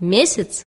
месяц.